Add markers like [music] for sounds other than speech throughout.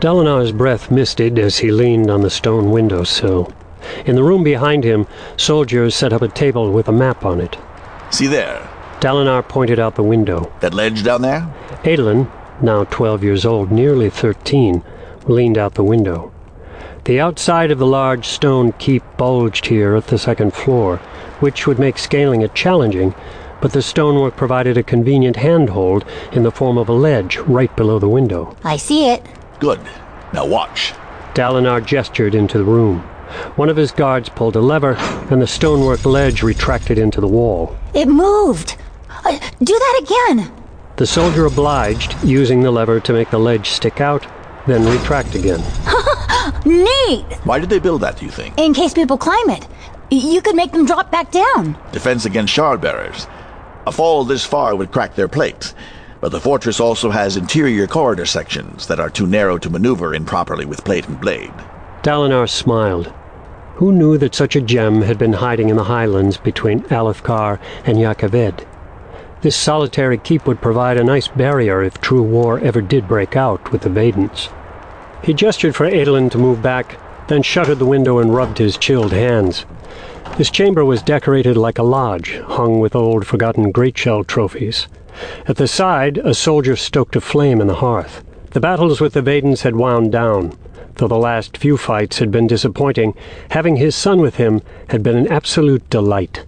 Dalinar's breath misted as he leaned on the stone windowsill. In the room behind him, soldiers set up a table with a map on it. See there, Dalinar pointed out the window. that ledge down there? Adolin, now 12 years old, nearly 13, leaned out the window. The outside of the large stone keep bulged here at the second floor, which would make scaling it challenging, but the stonework provided a convenient handhold in the form of a ledge right below the window. I see it. Good. Now watch. Dalinar gestured into the room. One of his guards pulled a lever, and the stonework ledge retracted into the wall. It moved. Uh, do that again. The soldier obliged, using the lever to make the ledge stick out, then retract again. [laughs] Neat. Why did they build that, do you think? In case people climb it, you could make them drop back down. Defense against shard bearers. A fall this far would crack their plate. But the fortress also has interior corridor sections that are too narrow to maneuver in properly with plate and blade. Dalinar smiled. Who knew that such a gem had been hiding in the highlands between Alethkar and Jah Keved? This solitary keep would provide a nice barrier if true war ever did break out with the Vedens. He gestured for Adolin to move back, then shuttered the window and rubbed his chilled hands. This chamber was decorated like a lodge, hung with old forgotten great-shell trophies. At the side, a soldier stoked a flame in the hearth. The battles with the Vedens had wound down. Though the last few fights had been disappointing, having his son with him had been an absolute delight.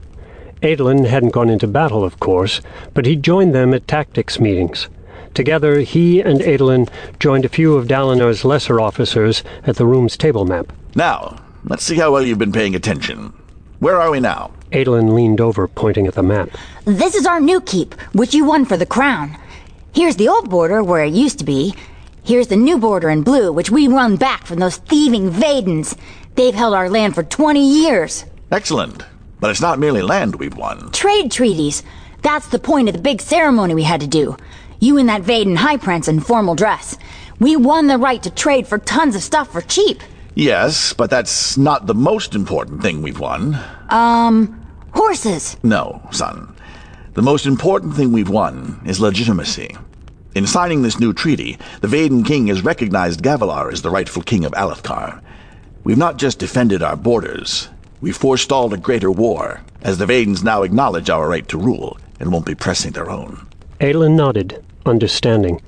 Adolin hadn't gone into battle, of course, but he joined them at tactics meetings. Together, he and Adolin joined a few of Dalinar's lesser officers at the room's table map. Now, let's see how well you've been paying attention. Where are we now? Adolin leaned over, pointing at the map. This is our new keep, which you won for the crown. Here's the old border where it used to be. Here's the new border in blue, which we won back from those thieving Vedens. They've held our land for 20 years. Excellent. But it's not merely land we've won. Trade treaties. That's the point of the big ceremony we had to do. You and that Veden high prince in formal dress. We won the right to trade for tons of stuff for cheap. Yes, but that's not the most important thing we've won. Um, horses. No, son. The most important thing we've won is legitimacy. In signing this new treaty, the Veden king has recognized Gavilar as the rightful king of Alethkar. We've not just defended our borders, we've forestalled a greater war, as the Vedens now acknowledge our right to rule and won't be pressing their own. Adolin nodded, understanding.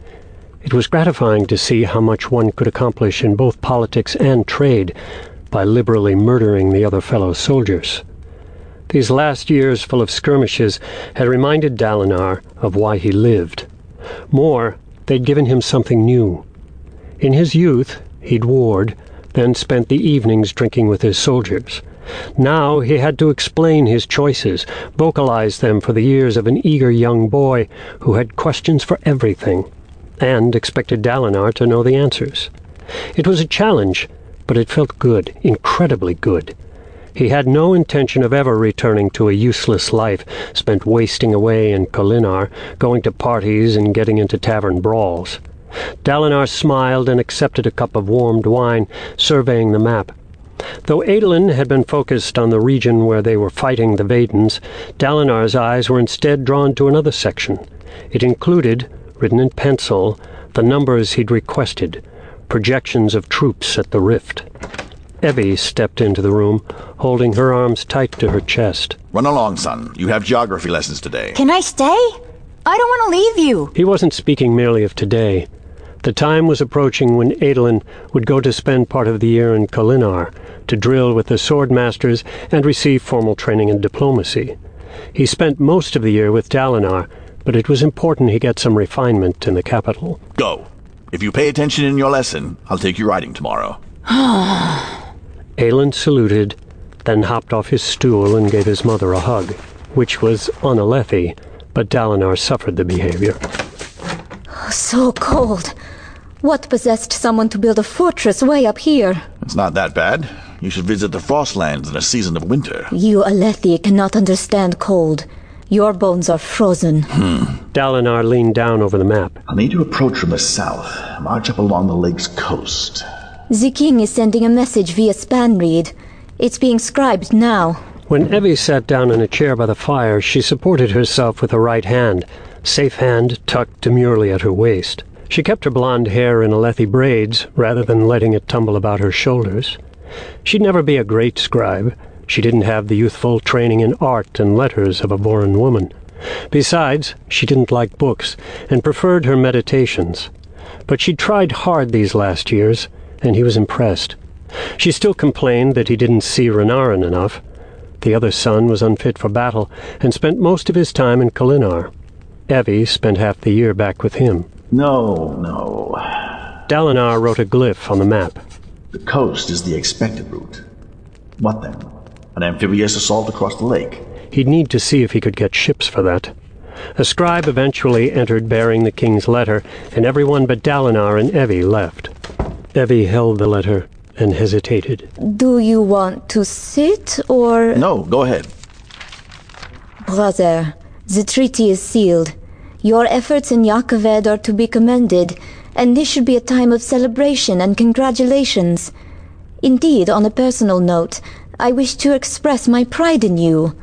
It was gratifying to see how much one could accomplish in both politics and trade by liberally murdering the other fellow soldiers. These last years full of skirmishes had reminded Dalinar of why he lived. More, they'd given him something new. In his youth, he'd warred, then spent the evenings drinking with his soldiers. Now he had to explain his choices, vocalize them for the ears of an eager young boy who had questions for everything, and expected Dalinar to know the answers. It was a challenge, but it felt good, incredibly good. He had no intention of ever returning to a useless life spent wasting away in Kholinar, going to parties and getting into tavern brawls. Dalinar smiled and accepted a cup of warmed wine, surveying the map. Though Adolin had been focused on the region where they were fighting the Vedens, Dalinar's eyes were instead drawn to another section. It included, written in pencil, the numbers he'd requested, projections of troops at the rift. Evi stepped into the room, holding her arms tight to her chest. Run along, son. You have geography lessons today. Can I stay? I don't want to leave you. He wasn't speaking merely of today. The time was approaching when Adolin would go to spend part of the year in Kholinar to drill with the sword masters and receive formal training in diplomacy. He spent most of the year with Dalinar, but it was important he get some refinement in the capital. Go. If you pay attention in your lesson, I'll take you riding tomorrow. [sighs] [sighs] [sighs] Adolin saluted, then hopped off his stool and gave his mother a hug, which was unalethi, but Dalinar suffered the behavior. So cold. What possessed someone to build a fortress way up here? It's not that bad. You should visit the Frostlands in a season of winter. You Alethi cannot understand cold. Your bones are frozen. Hmm. Dalinar leaned down over the map. I'll need to approach from the south, march up along the lake's coast. The king is sending a message via Spanreed. It's being scribed now. When Evi sat down in a chair by the fire, she supported herself with her right hand, safe hand tucked demurely at her waist. She kept her blonde hair in Alethi braids rather than letting it tumble about her shoulders. She'd never be a great scribe. She didn't have the youthful training in art and letters of a born woman. Besides, she didn't like books and preferred her meditations. But she'd tried hard these last years, and he was impressed. She still complained that he didn't see Renarin enough. The other son was unfit for battle and spent most of his time in Kholinar. Evi spent half the year back with him. No, no. Dalinar wrote a glyph on the map. The coast is the expected route. What then? An amphibious assault across the lake? He'd need to see if he could get ships for that. A scribe eventually entered bearing the king's letter, and everyone but Dalinar and Evi left. Evi held the letter and hesitated. Do you want to sit or. No, go ahead. Brother, the treaty is sealed. Your efforts in Jah Keved are to be commended, and this should be a time of celebration and congratulations. Indeed, on a personal note, I wish to express my pride in you.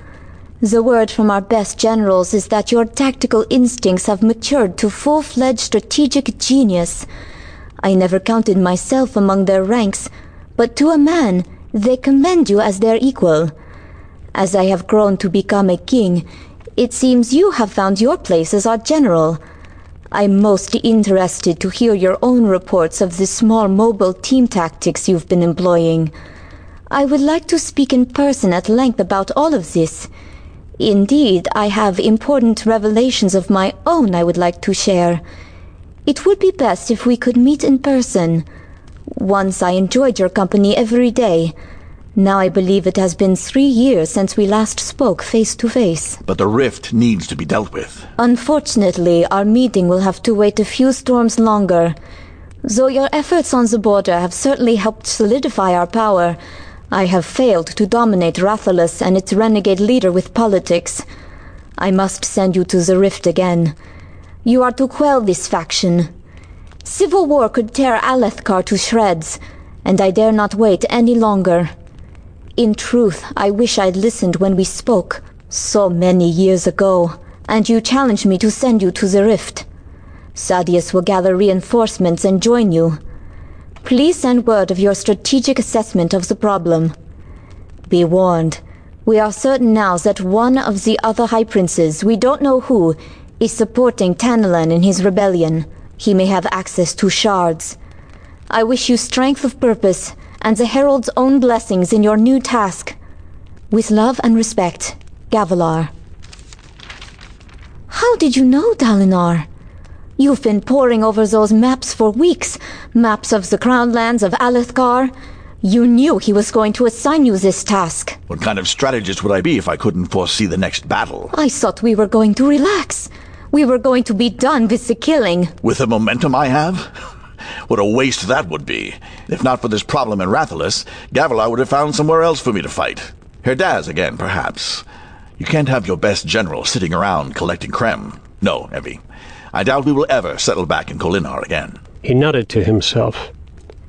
The word from our best generals is that your tactical instincts have matured to full-fledged strategic genius. I never counted myself among their ranks, but to a man, they commend you as their equal. As I have grown to become a king, it seems you have found your place as our general. I'm most interested to hear your own reports of the small mobile team tactics you've been employing. I would like to speak in person at length about all of this. Indeed, I have important revelations of my own I would like to share. It would be best if we could meet in person. Once I enjoyed your company every day. Now I believe it has been three years since we last spoke face to face. But the rift needs to be dealt with. Unfortunately, our meeting will have to wait a few storms longer. Though your efforts on the border have certainly helped solidify our power, I have failed to dominate Rathalas and its renegade leader with politics. I must send you to the rift again. You are to quell this faction. Civil war could tear Alethkar to shreds, and I dare not wait any longer. In truth, I wish I'd listened when we spoke, so many years ago, and you challenged me to send you to the rift. Sadeas will gather reinforcements and join you. Please send word of your strategic assessment of the problem. Be warned, we are certain now that one of the other High Princes, we don't know who, is supporting Tanalan in his rebellion. He may have access to shards. I wish you strength of purpose and the Herald's own blessings in your new task. With love and respect, Gavilar. How did you know, Dalinar? You've been poring over those maps for weeks. Maps of the crown lands of Alethkar. You knew he was going to assign you this task. What kind of strategist would I be if I couldn't foresee the next battle? I thought we were going to relax. We were going to be done with the killing. With the momentum I have? What a waste that would be. If not for this problem in Rathalas, Gavilar would have found somewhere else for me to fight. Herdaz again, perhaps. You can't have your best general sitting around collecting crem. No, Evi. I doubt we will ever settle back in Kholinar again. He nodded to himself.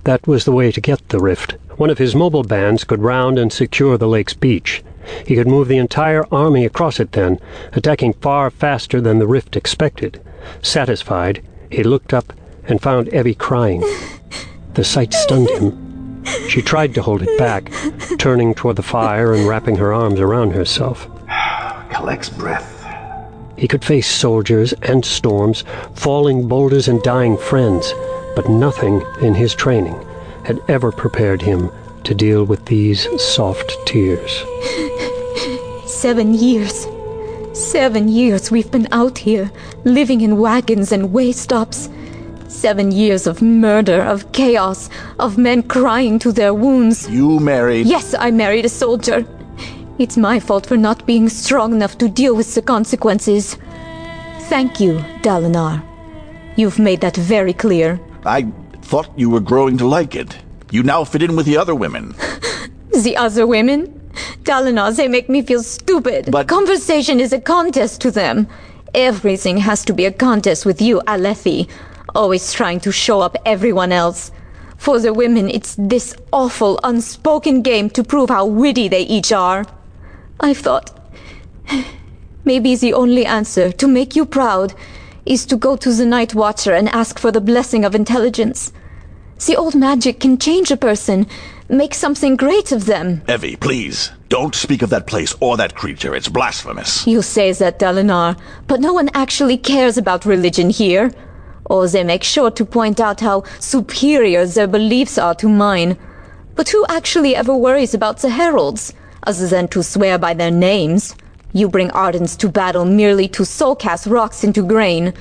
That was the way to get the rift. One of his mobile bands could round and secure the lake's beach. He could move the entire army across it then, attacking far faster than the rift expected. Satisfied, he looked up and found Evi crying. The sight stunned him. She tried to hold it back, turning toward the fire and wrapping her arms around herself. [sighs] Collects breath. He could face soldiers and storms, falling boulders and dying friends, but nothing in his training had ever prepared him to deal with these soft tears. [laughs] Seven years. Seven years we've been out here, living in wagons and way stops. Seven years of murder, of chaos, of men crying to their wounds. You married. Yes, I married a soldier. It's my fault for not being strong enough to deal with the consequences. Thank you, Dalinar. You've made that very clear. I thought you were growing to like it. You now fit in with the other women. [laughs] The other women? Dalinar, they make me feel stupid. But- Conversation is a contest to them. Everything has to be a contest with you, Alethi. Always trying to show up everyone else. For the women, it's this awful, unspoken game to prove how witty they each are. I thought. [sighs] Maybe the only answer to make you proud is to go to the Night Watcher and ask for the blessing of intelligence. The old magic can change a person, make something great of them. Evi, please, don't speak of that place or that creature. It's blasphemous. You say that, Dalinar, but no one actually cares about religion here. Or they make sure to point out how superior their beliefs are to mine. But who actually ever worries about the heralds, other than to swear by their names? You bring Ardents to battle merely to soulcast rocks into grain.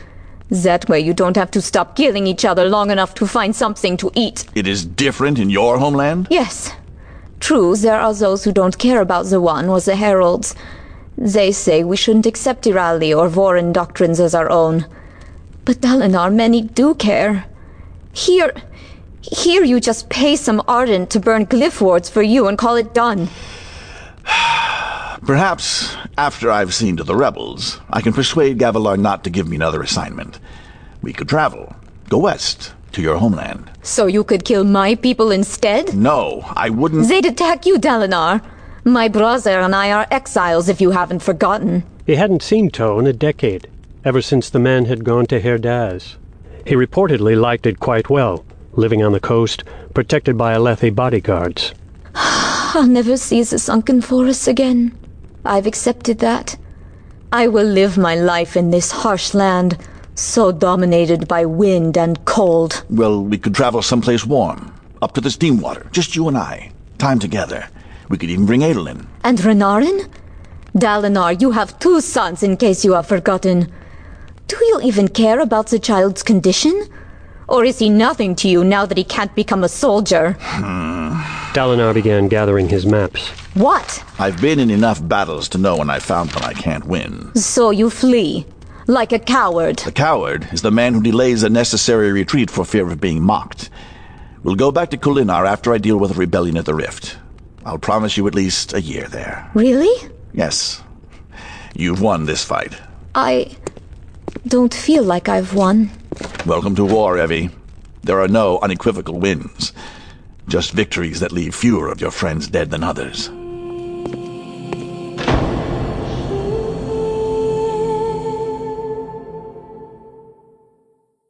That way you don't have to stop killing each other long enough to find something to eat. It is different in your homeland? Yes. True, there are those who don't care about the one or the heralds. They say we shouldn't accept Iriali or Vorin doctrines as our own. But Dalinar, many do care. Here, here you just pay some Ardent to burn glyph wards for you and call it done. Perhaps, after I've seen to the rebels, I can persuade Gavilar not to give me another assignment. We could travel, go west, to your homeland. So you could kill my people instead? No, I wouldn't. They'd attack you, Dalinar. My brother and I are exiles, if you haven't forgotten. He hadn't seen Toh in a decade, ever since the man had gone to Herdaz. He reportedly liked it quite well, living on the coast, protected by Alethi bodyguards. [sighs] I'll never see the sunken forests again. I've accepted that. I will live my life in this harsh land, so dominated by wind and cold. Well, we could travel someplace warm, up to the steam water, just you and I, time together. We could even bring Adolin. And Renarin? Dalinar, you have two sons in case you have forgotten. Do you even care about the child's condition? Or is he nothing to you now that he can't become a soldier? Hmm. Dalinar began gathering his maps. What? I've been in enough battles to know when I found one I can't win. So you flee? Like a coward? The coward is the man who delays a necessary retreat for fear of being mocked. We'll go back to Kholinar after I deal with the rebellion at the Rift. I'll promise you at least a year there. Really? Yes. You've won this fight. I don't feel like I've won. Welcome to war, Evi. There are no unequivocal wins. Just victories that leave fewer of your friends dead than others.